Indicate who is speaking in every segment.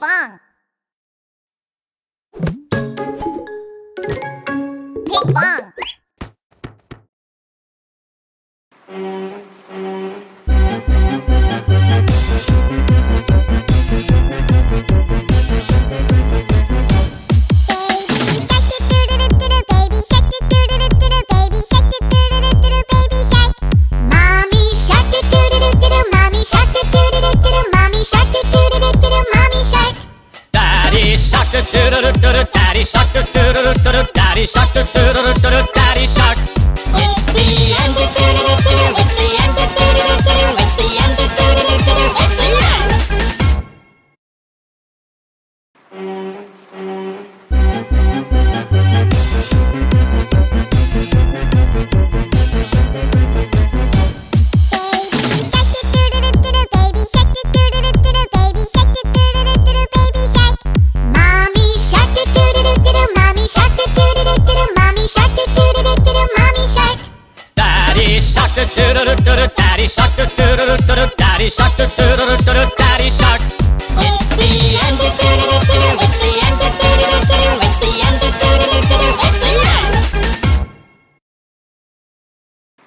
Speaker 1: pong. Ping pong.
Speaker 2: Daddy shark, daddy shark, daddy shark.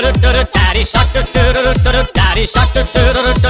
Speaker 2: ルトゥルダリシャトゥトゥルルトルルル